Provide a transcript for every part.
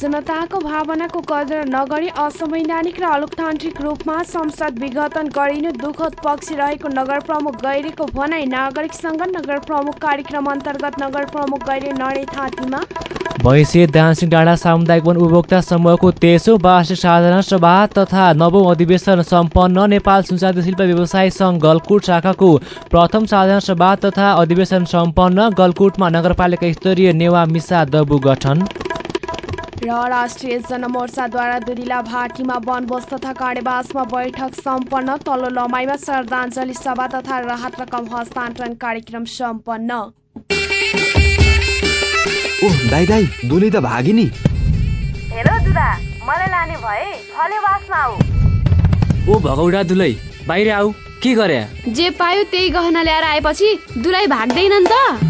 जनताको भावनाको कदर नगरी असंवैधानिक र अलोकतान्त्रिक रूपमा संसद विघटन गरिनु दुःखद पक्ष रहेको नगर प्रमुख गैरीको भनाई नागरिकसँग नगर प्रमुख कार्यक्रम अन्तर्गत नगर प्रमुख गैरी नडे थाँतीमा भैँसे दानसिंह डाँडा सामुदायिक वन उपभोक्ता समूहको तेइसौँ वार्षिक साधारण सभा तथा नवौँ अधिवेशन सम्पन्न नेपाल सुनचाँदी शिल्प व्यवसाय सङ्घ गलकुट शाखाको प्रथम साधारण सभा तथा अधिवेशन सम्पन्न गलकुटमा नगरपालिका स्तरीय नेवा मिसा दबु गठन र राष्ट्रिय जनमोर्चाद्वारा दुरिला भाटीमा वनभोज तथा काँडेबासमा बैठक सम्पन्न तल्लो लमाइमा श्रद्धाञ्जली सभा तथा राहत रकम हस्तान्तरण कार्यक्रम सम्पन्न। ओह दाइ दाइ दुली त भागी नि हेलो दुदा मलाई लाने भए फलेवासमा आऊ। ओ भगौडा दुलै बाहिर आऊ के गरे? जे पायो त्यही गहना ल्याएर आएपछि दुलाई भाग्दैनन् त।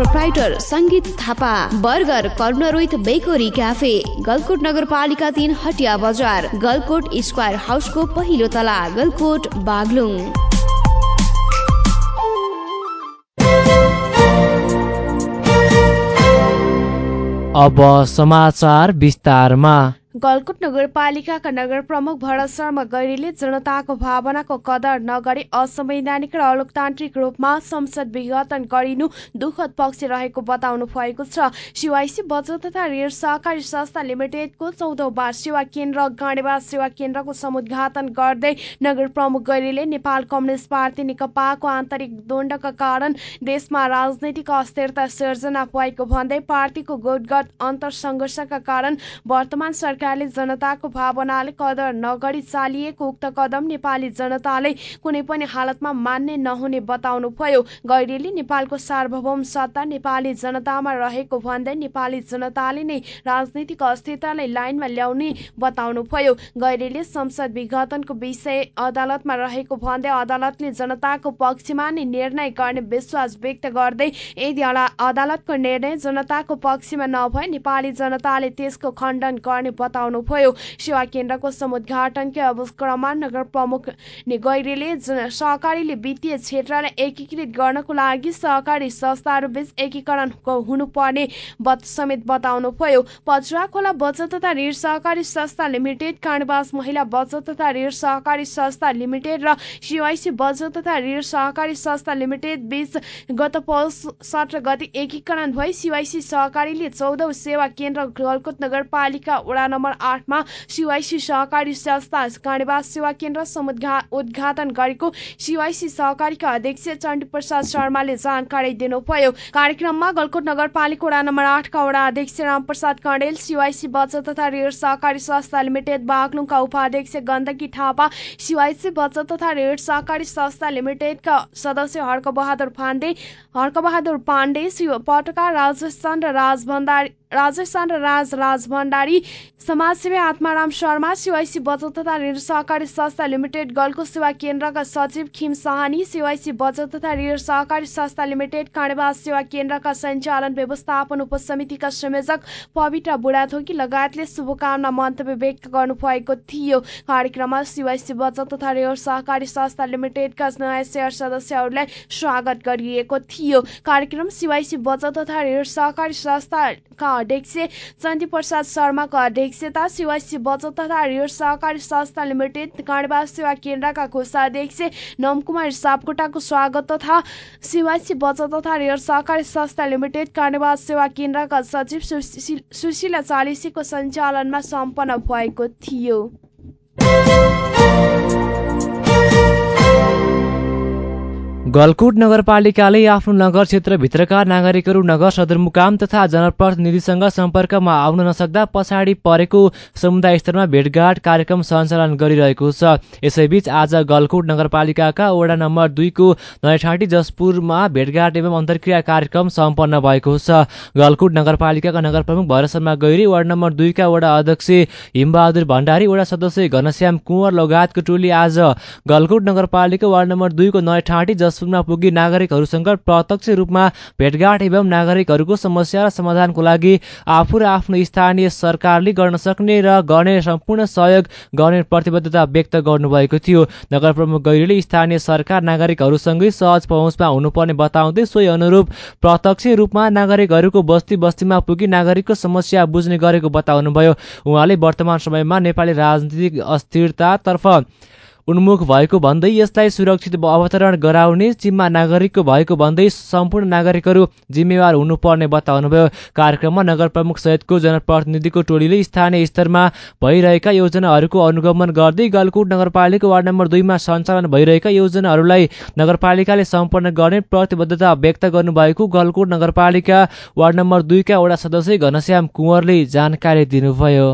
Proprietor Sangeet Thapa burger corner with bakery cafe Galkot नगरपालिका तिन हटिया बजार गलकोट स्क्वायर हाउसको पहिलो तला गलकोट बागलुङ अब समाचार विस्तारमा। गलकुट नगरपालिकाका नगर प्रमुख भरत शर्मा गैरीले जनताको भावनाको कदर नगरी असंवैधानिक र अलोकतान्त्रिक रूपमा संसद विघटन गरिनु दुःखद पक्ष रहेको बताउनु भएको छ। सिवाइसी बचत तथा ऋण सहकारी संस्था लिमिटेडको चौधौँ बार सेवा केन्द्र गाँडेवास सेवा केन्द्रको समुद्घाटन गर्दै नगर प्रमुख गैरीले नेपाल कम्युनिस्ट पार्टी नेकपाको आन्तरिक द्वन्द्वका कारण देशमा राजनैतिक अस्थिरता सिर्जना भएको भन्दै पार्टीको गुटगत अन्तर सङ्घर्षका कारण वर्तमान सरकार सरकारले जनताको भावनाले कदर नगरी चालिएको उक्त कदम नेपाली जनताले कुनै पनि हालतमा मान्ने नहुने बताउनुभयो। गैरीले नेपालको सार्वभौम सत्ता नेपाली जनतामा रहेको भन्दै नेपाली जनताले नै राजनीतिक अस्थिरतालाई लाइनमा ल्याउने बताउनुभयो। गैरीले संसद विघटनको विषय अदालतमा रहेको भन्दै अदालतले जनताको पक्षमा नै निर्णय गर्ने विश्वास व्यक्त गर्दै यदि अदालतको निर्णय जनताको पक्षमा नभए नेपाली जनताले त्यसको खण्डन गर्ने बताउनुभयो सेवा केन्द्रको समुद्घाटनकै अवक्रममा नगर प्रमुख गैरेले सहकारीले वित्तीय क्षेत्रलाई एकीकृत गर्नको लागि सहकारी संस्थाहरू बीच एकीकरण हुनुपर्ने समेत बताउनुभयो पचुवा खोला बचत तथा ऋण सहकारी संस्था लिमिटेड काण्डवास महिला बचत तथा ऋण सहकारी संस्था लिमिटेड र सिवाइसी बचत तथा ऋण सहकारी संस्था लिमिटेड बीच गत पौष सत्र गति एकीकरण भई सिवाइसी सहकारीले चौधौँ सेवा केन्द्र गलकोट नगरपालिका वडा नम्बर आठमा सिवाइसी सहकारी संस्था काण्डवास सेवा केन्द्र उद्घाटन गरेको सिवाइसी सहकारीका अध्यक्ष चण्डी प्रसाद शर्माले जानकारी दिनुभयो। कार्यक्रममा गलकोट नगरपालिका वडा नम्बर आठका वडा अध्यक्ष रामप्रसाद कणेल सिवाइसी बचत तथा ऋण सहकारी संस्था लिमिटेड बागलुङका उपाध्यक्ष गण्डकी थापा सिवाइसी बचत तथा ऋण सहकारी संस्था लिमिटेडका सदस्य हर्कबहादुर पाण्डे हर्कबहादुर पाण्डे पटका राजस्थान र राज भण्डारी राजस्थान र राज राज भण्डारी समाजसेवी आत्माराम शर्मा सिवाइसी बचत तथा ऋण सहकारी संस्था लिमिटेड गलको सेवा केन्द्रका सचिव खिम साहानी सिवाइसी बचत तथा ऋण सहकारी संस्था लिमिटेड काँडेवास सेवा केन्द्रका सञ्चालन व्यवस्थापन उपसमितिका संयोजक पवित्र बुढाथोकी लगायतले शुभकामना मन्तव्य व्यक्त गर्नुभएको थियो। कार्यक्रममा सिवाइसी बचत तथा ऋण सहकारी संस्था लिमिटेडका नयाँ सेयर सदस्यहरूलाई स्वागत गरिएको थियो। कार्यक्रम सिवाइसी बचत तथा ऋण सहकारी संस्थाका अध्यक्ष चन्दी प्रसाद शर्माको अध्यक्षता सिवाइसी बचत तथा ऋण सहकारी संस्था लिमिटेड काँडवास सेवा केन्द्रका कोषाध्यक्ष नमकुमार सापकोटाको स्वागत तथा सिवाइसी बचत तथा ऋण सहकारी संस्था लिमिटेड काँडवास सेवा केन्द्रका सचिव सुशीला चालिसीको सञ्चालनमा सम्पन्न भएको थियो। गलकुट नगरपालिकाले आफ्नो नगर क्षेत्रभित्रका नागरिकहरू नगर सदरमुकाम तथा जनप्रतिनिधिसँग सम्पर्कमा आउन नसक्दा पछाडि परेको समुदाय स्तरमा भेटघाट कार्यक्रम सञ्चालन गरिरहेको छ। यसैबीच आज गलकुट नगरपालिकाका वडा नम्बर दुईको नयाठाँटी जसपुरमा भेटघाट एवं अन्तर्क्रिया कार्यक्रम सम्पन्न भएको छ। गलकुट नगरपालिकाका नगर प्रमुख भैर शर्मा गैरी वार्ड नम्बर दुईका वडा अध्यक्ष हिमबहादुर भण्डारी वडा सदस्य घनश्याम कुँवर लगायतको टोली आज गलकुट नगरपालिका वार्ड नम्बर दुईको नयाठाँटी जस जसपुरमा पुगी नागरिकहरूसँग प्रत्यक्ष रूपमा भेटघाट एवं नागरिकहरूको समस्या र समाधानको लागि आफू र आफ्नो स्थानीय सरकारले गर्न सक्ने र गर्ने सम्पूर्ण सहयोग गर्ने प्रतिबद्धता व्यक्त गर्नुभएको थियो। नगर प्रमुख गैरीले स्थानीय सरकार नागरिकहरूसँगै सहज पहुँचमा हुनुपर्ने बताउँदै सोही अनुरूप प्रत्यक्ष रूपमा नागरिकहरूको बस्ती बस्तीमा पुगी नागरिकको समस्या बुझ्ने गरेको बताउनुभयो। उहाँले वर्तमान समयमा नेपाली राजनीतिक अस्थिरतातर्फ उन्मुख भएको भन्दै यसलाई सुरक्षित अवतरण गराउने जिम्मा नागरिकको भएको भन्दै सम्पूर्ण नागरिकहरू जिम्मेवार हुनुपर्ने बताउनुभयो। कार्यक्रममा नगर प्रमुख सहितको जनप्रतिनिधिको टोलीले स्थानीय स्तरमा भइरहेका योजनाहरूको अनुगमन गर्दै गलकुट नगरपालिका वार्ड नम्बर दुईमा सञ्चालन भइरहेका योजनाहरूलाई नगरपालिकाले सम्पन्न गर्ने प्रतिबद्धता व्यक्त गर्नुभएको गलकुट नगरपालिका वार्ड नम्बर दुईका वडा सदस्य घनश्याम कुँवरले जानकारी दिनुभयो।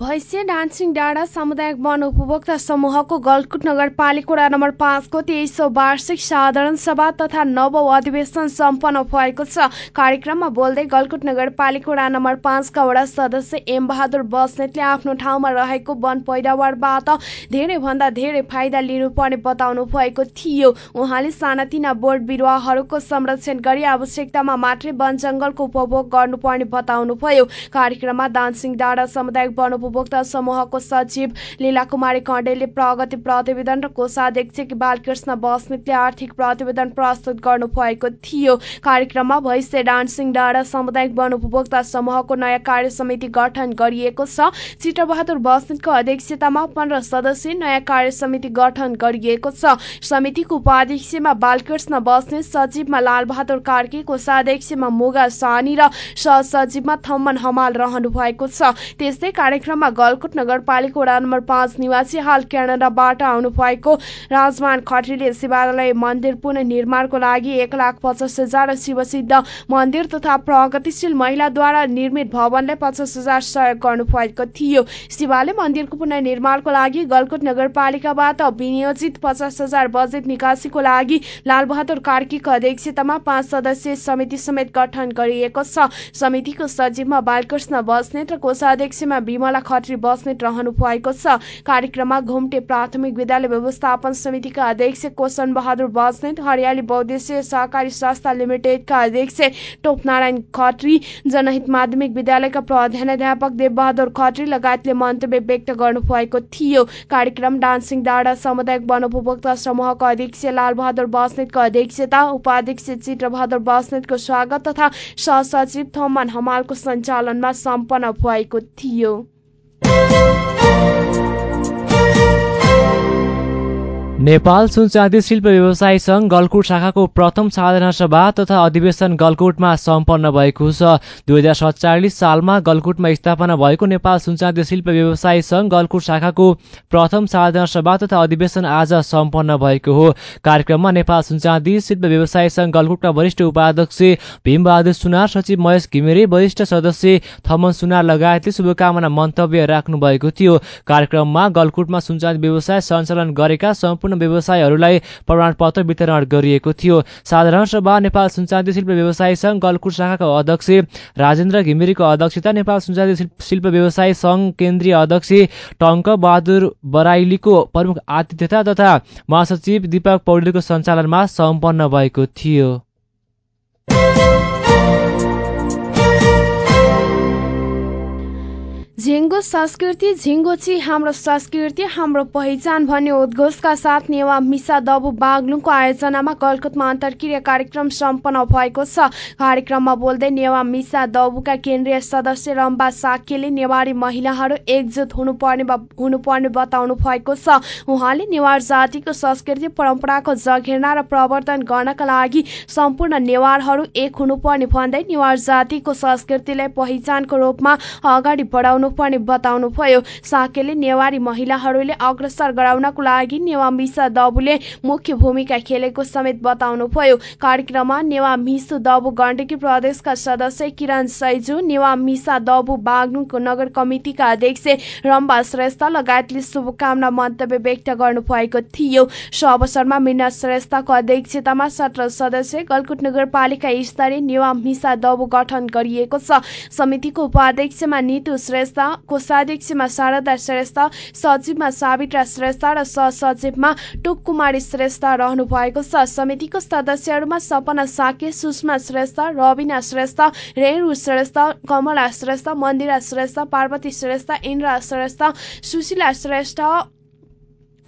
भैँसे डान्सिङ डाँडा सामुदायिक वन उपभोक्ता समूहको गलकुट नगरपालिका वडा नम्बर पाँचको तेइसौँ वार्षिक साधारण सभा तथा नव अधिवेशन सम्पन्न भएको छ। कार्यक्रममा बोल्दै गलकुट नगरपालिका वडा नम्बर पाँचका वडा सदस्य एम बहादुर बस्नेतले आफ्नो ठाउँमा रहेको वन पैदावारबाट धेरैभन्दा धेरै फाइदा लिनुपर्ने बताउनु भएको थियो। उहाँले सानातिना बोर्ड बिरुवाहरूको संरक्षण गरी आवश्यकतामा मात्रै वन जङ्गलको उपभोग गर्नुपर्ने बताउनुभयो। कार्यक्रममा दानसिंह डाँडा सामुदायिक वन उपभोक्ता समूहको सचिव लीला कुमारी कण्डेलले प्रगति प्रतिवेदन र कोषाध्यक्ष बालकृष्ण बस्नेतले आर्थिक प्रतिवेदन प्रस्तुत गर्नुभएको थियो। कार्यक्रममा भैँसे डान्सिङ डाँडा सामुदायिक वन उपभोक्ता समूहको नयाँ कार्य समिति गठन गरिएको छ। चित्रबहादुर बस्नेतको अध्यक्षतामा पन्ध्र सदस्यीय नयाँ कार्य समिति गठन गरिएको छ। समितिको उपाध्यक्षमा बालकृष्ण बस्नेत सचिवमा लालबहादुर कार्की कोषाध्यक्षमा मुगा सानी र सहसचिवमा थम्मन हमाल रहनु भएको छ। त्यस्तै कार्यक्रम कार्यक्रममा गलकुट नगरपालिका वडा नम्बर पाँच निवासी हाल क्यानाडाबाट आउनु भएको राजमान खत्रीले शिवालय मन्दिर पुनः निर्माणको लागि एक लाख पचास हजार शिवसिद्ध मन्दिर तथा प्रगतिशील महिलाद्वारा निर्मित भवनलाई पचास हजार सहयोग गर्नुभएको थियो। शिवालय मन्दिरको पुनर्निर्माणको लागि गलकुट नगरपालिकाबाट विनियोजित पचास हजार बजेट निकासीको लागि लालबहादुर कार्कीको अध्यक्षतामा पाँच सदस्यीय समिति समेत गठन गरिएको छ। समितिको सचिवमा बालकृष्ण बस्नेत र कोषाध्यक्षमा विमला खत्री बस्नेत रहनु भएको छ। कार्यक्रममा घुम्टे प्राथमिक विद्यालय व्यवस्थापन समितिका अध्यक्ष कोशन बहादुर बस्नेत हरियाली बहुद्देश्य सहकारी संस्था लिमिटेडका अध्यक्ष टोपनारायण खत्री जनहित माध्यमिक विद्यालयका प्रधानाध्यापक देवबहादुर खत्री लगायतले मन्तव्य व्यक्त गर्नुभएको थियो। कार्यक्रम डान्सिङ डाँडा सामुदायिक वन उपभोक्ता समूहका अध्यक्ष लालबहादुर बस्नेतको अध्यक्षता उपाध्यक्ष चित्रबहादुर बस्नेतको स्वागत तथा सहसचिव थोमन हमालको सञ्चालनमा सम्पन्न भएको थियो। thank you नेपाल सुनचाँदी शिल्प व्यवसायी सङ्घ गलकुट शाखाको प्रथम साधारण सभा तथा अधिवेशन गलकुटमा सम्पन्न भएको छ। दुई हजार सत्तालिस सालमा गलकुटमा स्थापना भएको नेपाल सुनचाँदी शिल्प व्यवसायी सङ्घ गलकुट शाखाको प्रथम साधारण सभा तथा अधिवेशन आज सम्पन्न भएको हो। कार्यक्रममा नेपाल सुनचाँदी शिल्प व्यवसायी सङ्घ गलकुटका वरिष्ठ उपाध्यक्ष भीमबहादुर सुनार सचिव महेश घिमिरे वरिष्ठ सदस्य थमन सुनार लगायतले शुभकामना मन्तव्य राख्नु भएको थियो। कार्यक्रममा गलकुटमा सुनचाँदी व्यवसाय सञ्चालन गरेका व्यवसायहरूलाई प्रमाणपत्र वितरण गरिएको थियो। साधारण सभा नेपाल सुनचाँदी शिल्प व्यवसायी सङ्घ गलकुट शाखाका अध्यक्ष राजेन्द्र घिमिरेको अध्यक्षता नेपाल सुनचाँदी शिल्प व्यवसायी सङ्घ केन्द्रीय अध्यक्ष टङ्क बहादुर बराइलीको प्रमुख आतिथ्यता तथा महासचिव दीपक पौडेलको सञ्चालनमा सम्पन्न भएको थियो। झिङ्गो संस्कृति झिङ्गोची हाम्रो संस्कृति हाम्रो पहिचान भन्ने उद्घोषका साथ नेवा मिसा दबु बागलुङको आयोजनामा गलकुटमा अन्तर्क्रिया कार्यक्रम सम्पन्न भएको छ। कार्यक्रममा बोल्दै नेवा मिसा दबुका केन्द्रीय सदस्य रम्बा साकेले नेवारी महिलाहरू एकजुट हुनुपर्ने हुनुपर्ने बताउनु भएको छ। उहाँले नेवार जातिको संस्कृति परम्पराको जघेर्ना र प्रवर्तन गर्नका लागि सम्पूर्ण नेवारहरू एक हुनुपर्ने भन्दै नेवार जातिको संस्कृतिलाई पहिचानको रूपमा अगाडि बढाउनु पर्ने बताउनुभयो। साकेले नेवारी महिलाहरूले अग्रसर गराउनको लागि नेवा मिसा दबुले मुख्य भूमिका खेलेको समेत बताउनुभयो। कार्यक्रममा नेवा मिसु दबु गण्डकी प्रदेशका सदस्य किरण सैजु नेवा मिसा दबु बागलुङको नगर कमिटिका अध्यक्ष रम्बा श्रेष्ठ लगायतले शुभकामना मन्तव्य व्यक्त गर्नुभएको थियो। सो अवसरमा मीना श्रेष्ठको अध्यक्षतामा सत्र सदस्य गलकुट नगरपालिका स्तरीय नेवा मिसा दबु गठन गरिएको छ। समितिको उपाध्यक्षमा नितु श्रेष्ठ कोषाध्यक्षमा शारदा श्रेष्ठ सचिवमा सावित्रा श्रेष्ठ र सहसचिवमा टुक कुमारी श्रेष्ठ रहनु भएको छ। समितिको सदस्यहरूमा सपना साके सुषमा श्रेष्ठ रविना श्रेष्ठ रेणु श्रेष्ठ कमला श्रेष्ठ मन्दिरा श्रेष्ठ पार्वती श्रेष्ठ इन्द्र श्रेष्ठ सुशीला श्रेष्ठ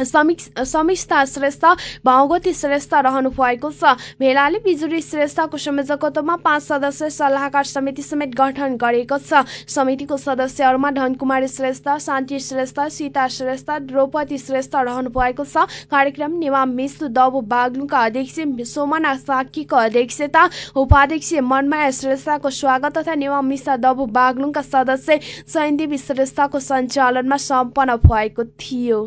समिस्ता श्रेष्ठ भावगती श्रेष्ठ रहनु भएको छ। भेलाले बिजुली श्रेष्ठको संयोजकत्वमा पाँच सदस्य सल्लाहकार समिति समेत गठन गरेको छ। समितिको सदस्यहरूमा धनकुमारी श्रेष्ठ शान्ति श्रेष्ठ सीता श्रेष्ठ द्रौपदी श्रेष्ठ रहनु भएको छ। कार्यक्रम नेवाम मिश्र दबु बागलुङका अध्यक्ष सोमना साकीको अध्यक्षता उपाध्यक्ष मनमाया श्रेष्ठको स्वागत तथा नेवाम मिश्र दबु बागलुङका सदस्य सैनदेवी श्रेष्ठको सञ्चालनमा सम्पन्न भएको थियो।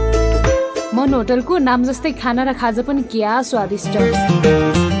मन होटलको नाम जस्तै खाना र खाजा पनि क्या स्वादिष्ट।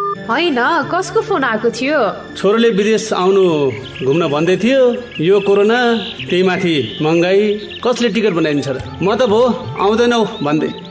होइन कसको फोन आएको थियो? छोरोले विदेश आउनु घुम्न भन्दै थियो यो कोरोना त्यही माथि महँगाई कसले टिकट बनाइदिन्छ र? म त भो आउँदैनौ भन्दै।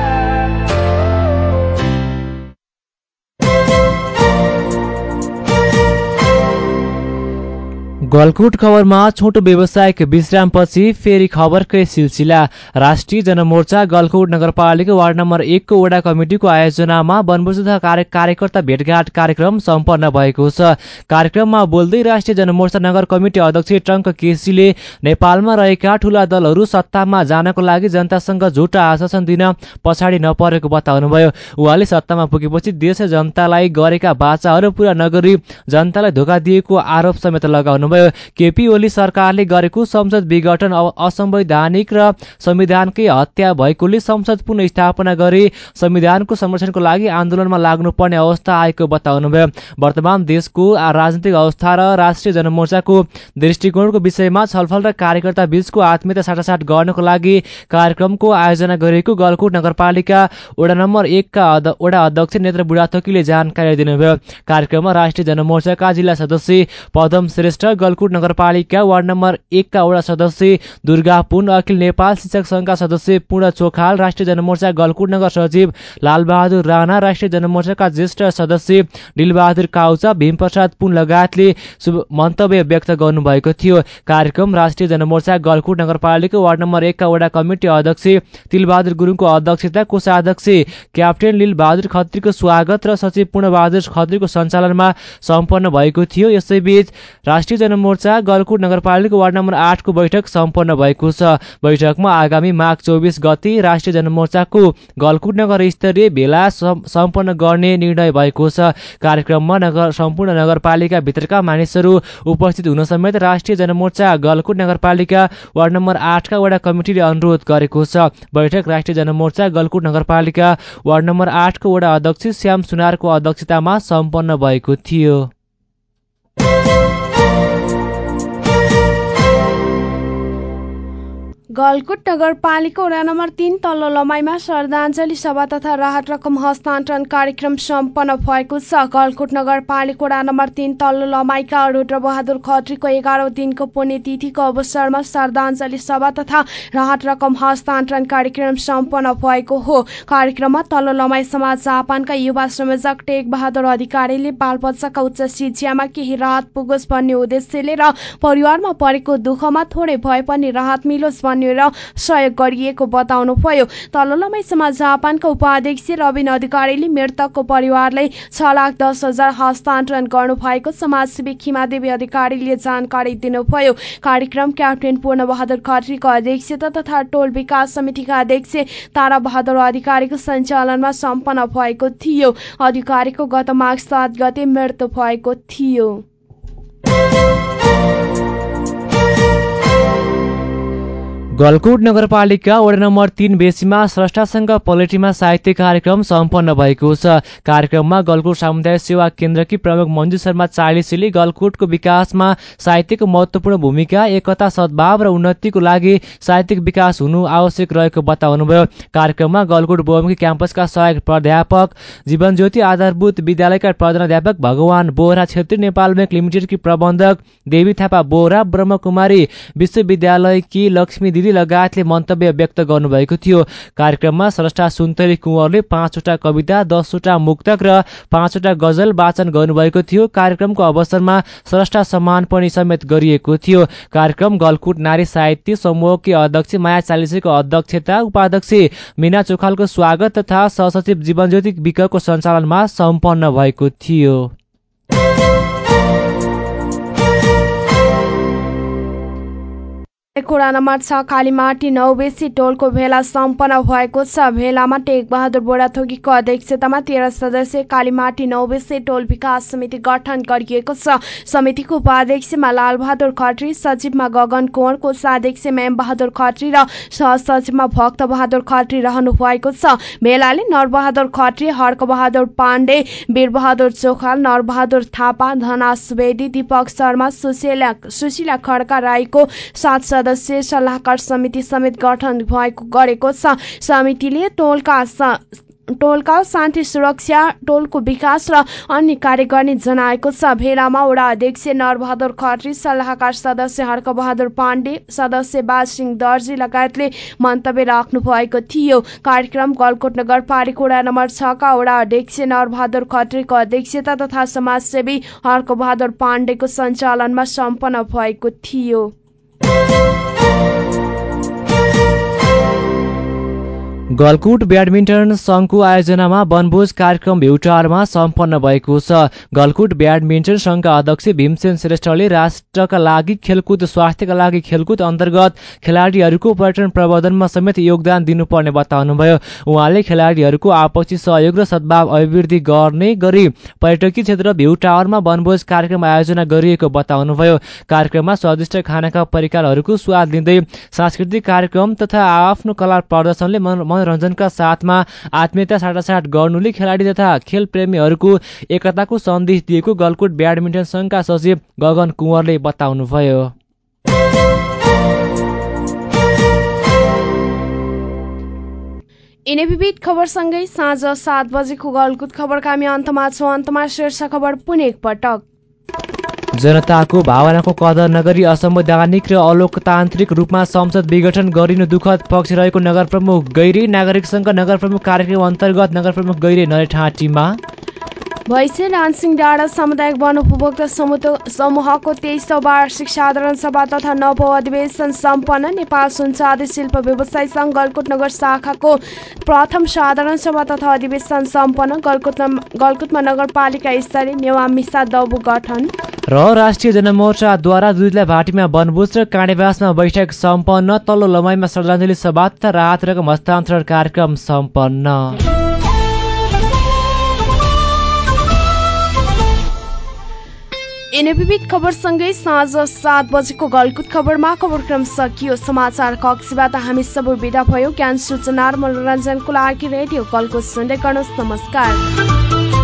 गलकुट खबरमा छोटो व्यवसायिक विश्रामपछि फेरि खबरकै सिलसिला। राष्ट्रिय जनमोर्चा गलकुट नगरपालिका वार्ड नम्बर एकको वडा कमिटिको आयोजनामा वनभोज कार्य कार्यकर्ता भेटघाट कार्यक्रम सम्पन्न भएको छ। कार्यक्रममा बोल्दै राष्ट्रिय जनमोर्चा नगर कमिटी अध्यक्ष टङ्क केसीले नेपालमा रहेका ठुला दलहरू सत्तामा जानको लागि जनतासँग झुटा आश्वासन दिन पछाडि नपरेको बताउनुभयो। उहाँले सत्तामा पुगेपछि देश जनतालाई गरेका बाचाहरू पुरा नगरी जनतालाई धोका दिएको आरोप समेत लगाउनुभयो। केपी ओली सरकारले गरेको संसद विघटन असंवैधानिक र संविधानकै हत्या भएकोले संसद पुनः स्थापना गरी संविधानको संरक्षणको लागि आन्दोलनमा लाग्नुपर्ने अवस्था आएको बताउनुभयो। वर्तमान देशको राजनीतिक अवस्था र राष्ट्रिय जनमोर्चाको दृष्टिकोणको विषयमा छलफल र कार्यकर्ता बीचको आत्मीयता साटासाट गर्नको लागि कार्यक्रमको आयोजना गरिएको गलकुट नगरपालिका वडा नम्बर एकका वडा अध्यक्ष नेत्र बुढाथोकीले जानकारी दिनुभयो। कार्यक्रममा राष्ट्रिय जनमोर्चाका जिल्ला सदस्य पदम श्रेष्ठ गलकुट नगरपालिका वार्ड नम्बर एकका वडा सदस्य दुर्गा पुन अखिल नेपाल शिक्षक संघका सदस्य पूर्ण चोखाल राष्ट्रिय जनमोर्चा गलकुट नगर सचिव लालबहादुर राणा राष्ट्रिय जनमोर्चाका ज्येष्ठ सदस्य डिलबहादुर काउचा भीमप्रसाद पुन लगायतले मन्तव्य व्यक्त गर्नुभएको थियो। कार्यक्रम राष्ट्रिय जनमोर्चा गलकुट नगरपालिका वार्ड नम्बर एकका वडा कमिटी अध्यक्ष तिलबहादुर गुरुङको अध्यक्षता कोषाध्यक्ष क्याप्टेन लिलबहादुर खत्रीको स्वागत र सचिव पूर्णबहादुर खत्रीको सञ्चालनमा सम्पन्न भएको थियो। यसैबीच राष्ट्रिय जनमोर्चा गलकुट नगरपालिका वार्ड नम्बर आठको बैठक सम्पन्न भएको छ। बैठकमा आगामी माघ चौबिस गति राष्ट्रिय जनमोर्चाको गलकुट नगर स्तरीय भेला सम्पन्न गर्ने निर्णय भएको छ। कार्यक्रममा नगर सम्पूर्ण नगरपालिका भित्रका मानिसहरू उपस्थित हुन समेत राष्ट्रिय जनमोर्चा गलकुट नगरपालिका वार्ड नम्बर आठका वडा कमिटीले अनुरोध गरेको छ। बैठक राष्ट्रिय जनमोर्चा गलकुट नगरपालिका वार्ड नम्बर आठको वडा अध्यक्ष श्याम सुनारको अध्यक्षतामा सम्पन्न भएको थियो। गलकुट नगरपालिका वडा नम्बर तिन तल्लो लमाईमा श्रद्धाञ्जली सभा तथा राहत रकम हस्तान्तरण कार्यक्रम सम्पन्न भएको छ। गलकुट नगरपालिका वडा नम्बर तिन तल्लो लमाईका रुद्र बहादुर खत्रीको एघारौँ दिनको पुण्यतिथिको अवसरमा श्रद्धाञ्जली सभा तथा राहत रकम हस्तान्तरण कार्यक्रम सम्पन्न भएको हो। कार्यक्रममा तल्लो लमाई समाज जापानका युवा संयोजक टेक बहादुर अधिकारीले बाल बच्चाका उच्च शिक्षामा केही राहत पुगोस् भन्ने उद्देश्यले र परिवारमा परेको दुःखमा थोरै भए पनि राहत मिलोस् भन्ने र सहयोग गरिएको बताउनुभयो। समाज जापानका उपाध्यक्ष रविन अधिकारीले मृतकको परिवारलाई छ लाख दस हजार हस्तान्तरण गर्नुभएको समाजसेवी खिमादेवी अधिकारीले जानकारी दिनुभयो। कार्यक्रम क्याप्टेन पूर्ण बहादुर खत्रीको अध्यक्षता तथा टोल विकास समितिका अध्यक्ष तारा बहादुर अधिकारीको सञ्चालनमा सम्पन्न भएको थियो। अधिकारीको गत माघ सात गते मृत्यु भएको थियो। गलकुट नगरपालिका वडा नम्बर तिन बेसीमा स्रष्टासँग पलेटीमा साहित्य कार्यक्रम सम्पन्न भएको छ। कार्यक्रममा गलकुट सामुदायिक सेवा केन्द्रकी प्रमुख मञ्जु शर्मा चालिसीले गलकुटको विकासमा साहित्यको महत्त्वपूर्ण भूमिका एकता सद्भाव र उन्नतिको लागि साहित्यिक विकास हुनु आवश्यक रहेको बताउनुभयो। कार्यक्रममा गलकुट बहुमुखी क्याम्पसका सहायक प्राध्यापक जीवनज्योति आधारभूत विद्यालयका प्रधानाध्यापक भगवान बोहरा छेत्री नेपाल ब्याङ्क लिमिटेडकी प्रबन्धक देवी थापा बोहरा ब्रह्मकुमारी विश्वविद्यालयकी लक्ष्मी दिदी लगायतले मन्तव्य व्यक्त गर्नुभएको थियो। कार्यक्रममा स्रष्टा सुन्तली कुँवरले पाँचवटा कविता दसवटा मुक्तक र पाँचवटा गजल वाचन गर्नुभएको थियो। कार्यक्रमको अवसरमा स्रष्टा सम्मान पनि समेत गरिएको थियो। कार्यक्रम गलकुट नारी साहित्य समूहकी अध्यक्ष माया चालिसेको अध्यक्षता उपाध्यक्ष मिना चोखालको स्वागत तथा सहसचिव जीवनज्योति विकको सञ्चालनमा सम्पन्न भएको थियो। खोडा नम्बर छ कालीमाटी नौबेसी टोलको भेला सम्पन्न भएको छ। भेलामा टेकबहादुर बोडाथोकीको अध्यक्षतामा तेह्र सदस्यीय कालीमाटी नौबेसी टोल विकास समिति गठन गरिएको छ। समितिको उपाध्यक्षमा लालबहादुर खत्री सचिवमा गगन कोण कोषाध्यक्षमा बहादुर खत्री र सहसचिवमा भक्त बहादुर खत्री रहनु भएको छ। भेलाले नरबहादुर खत्री हर्कबहादुर पाण्डे वीरबहादुर चोखाल नरबहादुर थापा धना सुवेदी दीपक शर्मा सुशीला सुशीला खड्का राईको साथ सदस्य सल्लाहकार समिति समेत गठन भएको गरेको छ। समितिले टोलका टोलका शान्ति सुरक्षा टोलको विकास र अन्य कार्य गर्ने जनाएको छ। भेलामा वडा अध्यक्ष नरबहादुर खत्री सल्लाहकार सदस्य हर्कबहादुर पाण्डे सदस्य बाजसिंह दर्जी लगायतले मन्तव्य राख्नु भएको थियो। कार्यक्रम गलकोट नगरपालिका वडा नम्बर छका वडा अध्यक्ष नरबहादुर खत्रीको अध्यक्षता तथा समाजसेवी हर्कबहादुर पाण्डेको सञ्चालनमा सम्पन्न भएको थियो। गलकुट ब्याडमिन्टन सङ्घको आयोजनामा वनभोज कार्यक्रम भ्युटारमा सम्पन्न भएको छ। गलकुट ब्याडमिन्टन सङ्घका अध्यक्ष भीमसेन श्रेष्ठले राष्ट्रका लागि खेलकुद स्वास्थ्यका लागि खेलकुद अन्तर्गत खेलाडीहरूको पर्यटन प्रवर्धनमा समेत योगदान दिनुपर्ने बताउनुभयो। उहाँले खेलाडीहरूको आपसी सहयोग र सद्भाव अभिवृद्धि गर्ने गरी पर्यटकीय क्षेत्र भ्यू टावरमा वनभोज कार्यक्रम आयोजना गरिएको बताउनुभयो। कार्यक्रममा स्वादिष्ट खानाका परिकारहरूको स्वाद लिँदै सांस्कृतिक कार्यक्रम तथा आफ्नो कला प्रदर्शनले मनोरञ्जनका साथमा आत्मीयता साटासाट गर्नुले खेलाडी तथा खेल प्रेमीहरूको एकताको सन्देश दिएको गलकुट ब्याडमिन्टन सङ्घका सचिव गगन कुँवरले बताउनुभयो। यिनै विविध खबरसँगै साँझ सात बजेको गलकुट खबरका हामी अन्तमा छौँ। अन्तमा शीर्ष खबर पुनः एकपटक जनताको भावनाको कदर नगरी असंवैधानिक र अलोकतान्त्रिक रूपमा संसद विघटन गरिनु दुःखद पक्ष रहेको नगर प्रमुख गैरी नागरिक सङ्घ नगर प्रमुख कार्यक्रम अन्तर्गत नगर प्रमुख गैरी नरेठाँटीमा भैसे रानसिंह डाँडा सामुदायिक वन उपभोक्ता समूहको तेइसौँ वार्षिक साधारण सभा तथा नव अधिवेशन सम्पन्न नेपाल सुनचाँदी शिल्प व्यवसाय सङ्घ गलकुट नगर शाखाको प्रथम साधारण सभा तथा अधिवेशन सम्पन्न गलकुट गलकुटमा नगरपालिका स्तरीय नेवा मिसा दबु गठन। र राष्ट्रिय जनमोर्चाद्वारा दुधलाई भाटीमा वनभोज र काँडेवासमा बैठक सम्पन्न तल्लो लमाइमा श्रद्धाञ्जली सभा तथा राहत रकम हस्तान्तरण कार्यक्रम सम्पन्न। विविध खबरसँगै साँझ सात बजेको गलकुट खबरमा खबरक्रम सकियो। समाचार कक्षबाट हामी सबै विदा भयो। ज्ञान सूचना र मनोरञ्जनको लागि रेडियो कलको सुन्दै गर्नुहोस्। नमस्कार।